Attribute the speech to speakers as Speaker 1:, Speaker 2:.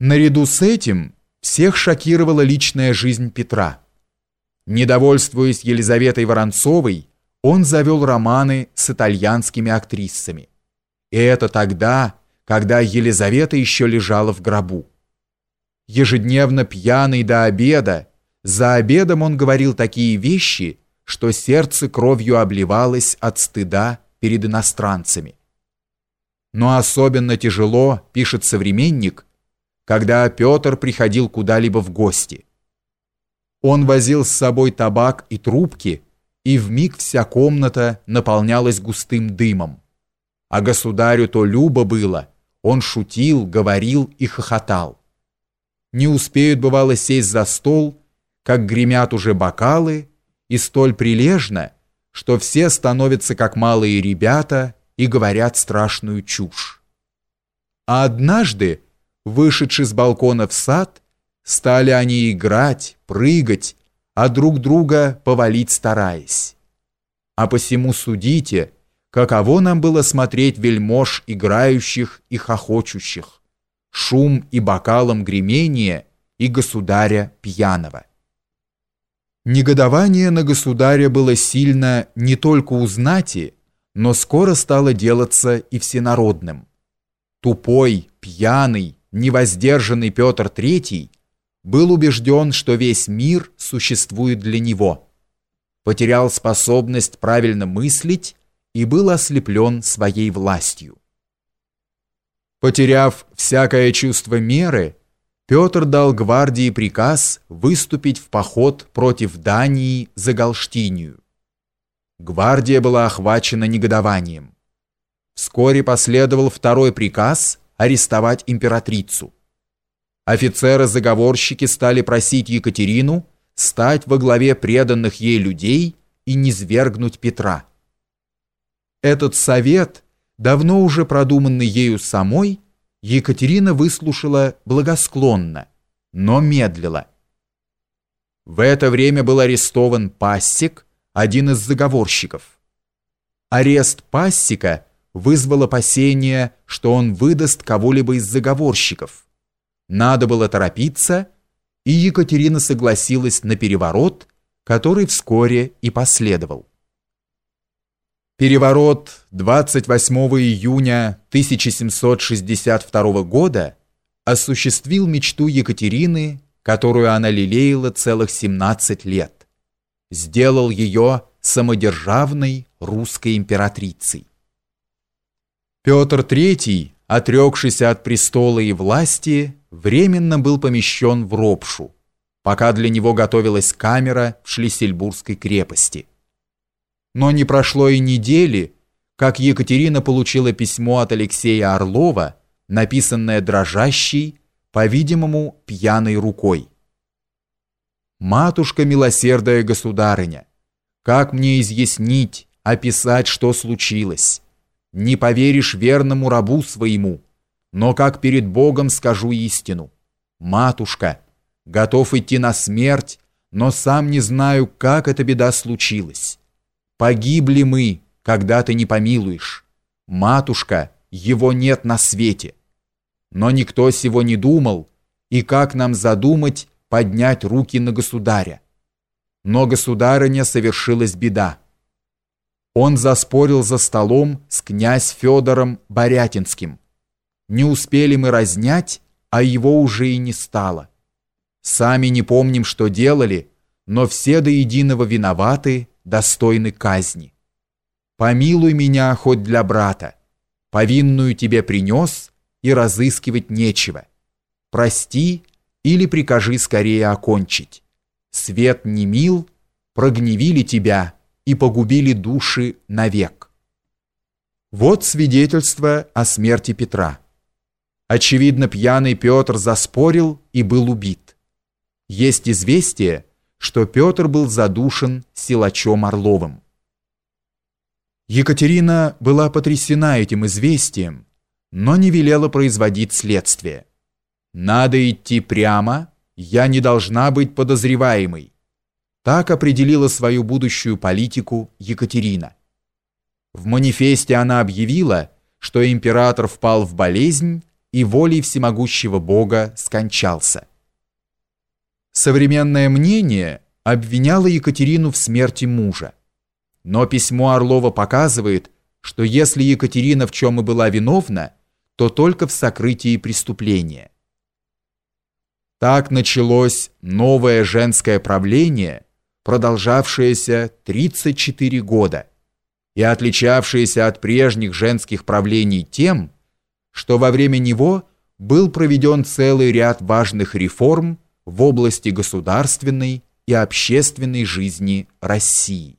Speaker 1: Наряду с этим всех шокировала личная жизнь Петра. Недовольствуясь Елизаветой Воронцовой, он завел романы с итальянскими актрисами. И это тогда, когда Елизавета еще лежала в гробу. Ежедневно пьяный до обеда, за обедом он говорил такие вещи, что сердце кровью обливалось от стыда перед иностранцами. Но особенно тяжело, пишет современник, когда Петр приходил куда-либо в гости. Он возил с собой табак и трубки, и вмиг вся комната наполнялась густым дымом. А государю то любо было, он шутил, говорил и хохотал. Не успеют, бывало, сесть за стол, как гремят уже бокалы, и столь прилежно, что все становятся как малые ребята и говорят страшную чушь. А однажды, Вышедши с балкона в сад, стали они играть, прыгать, а друг друга повалить стараясь. А посему судите, каково нам было смотреть вельмож играющих и хохочущих, шум и бокалом гремения и государя пьяного. Негодование на государя было сильно не только у знати, но скоро стало делаться и всенародным. Тупой, пьяный, невоздержанный Петр III был убежден, что весь мир существует для него, потерял способность правильно мыслить и был ослеплен своей властью. Потеряв всякое чувство меры, Петр дал гвардии приказ выступить в поход против Дании за Галштинию. Гвардия была охвачена негодованием. Вскоре последовал второй приказ – арестовать императрицу. Офицеры-заговорщики стали просить Екатерину стать во главе преданных ей людей и низвергнуть Петра. Этот совет, давно уже продуманный ею самой, Екатерина выслушала благосклонно, но медлила. В это время был арестован Пассик, один из заговорщиков. Арест Пассика – вызвал опасение, что он выдаст кого-либо из заговорщиков. Надо было торопиться, и Екатерина согласилась на переворот, который вскоре и последовал. Переворот 28 июня 1762 года осуществил мечту Екатерины, которую она лелеяла целых 17 лет. Сделал ее самодержавной русской императрицей. Петр III, отрекшийся от престола и власти, временно был помещен в Ропшу, пока для него готовилась камера в Шлиссельбургской крепости. Но не прошло и недели, как Екатерина получила письмо от Алексея Орлова, написанное дрожащей, по-видимому, пьяной рукой. «Матушка милосердная государыня, как мне изъяснить, описать, что случилось?» Не поверишь верному рабу своему, но как перед Богом скажу истину. Матушка, готов идти на смерть, но сам не знаю, как эта беда случилась. Погибли мы, когда ты не помилуешь. Матушка, его нет на свете. Но никто сего не думал, и как нам задумать поднять руки на государя? Но государыня совершилась беда он заспорил за столом с князь Федором Борятинским. Не успели мы разнять, а его уже и не стало. Сами не помним, что делали, но все до единого виноваты, достойны казни. Помилуй меня хоть для брата. Повинную тебе принес, и разыскивать нечего. Прости или прикажи скорее окончить. Свет не мил, прогневили тебя, и погубили души навек. Вот свидетельство о смерти Петра. Очевидно, пьяный Петр заспорил и был убит. Есть известие, что Петр был задушен силачом Орловым. Екатерина была потрясена этим известием, но не велела производить следствие. «Надо идти прямо, я не должна быть подозреваемой. Так определила свою будущую политику Екатерина. В манифесте она объявила, что император впал в болезнь и волей всемогущего Бога скончался. Современное мнение обвиняло Екатерину в смерти мужа. Но письмо Орлова показывает, что если Екатерина в чем и была виновна, то только в сокрытии преступления. Так началось новое женское правление, продолжавшееся 34 года и отличавшееся от прежних женских правлений тем, что во время него был проведен целый ряд важных реформ в области государственной и общественной жизни России.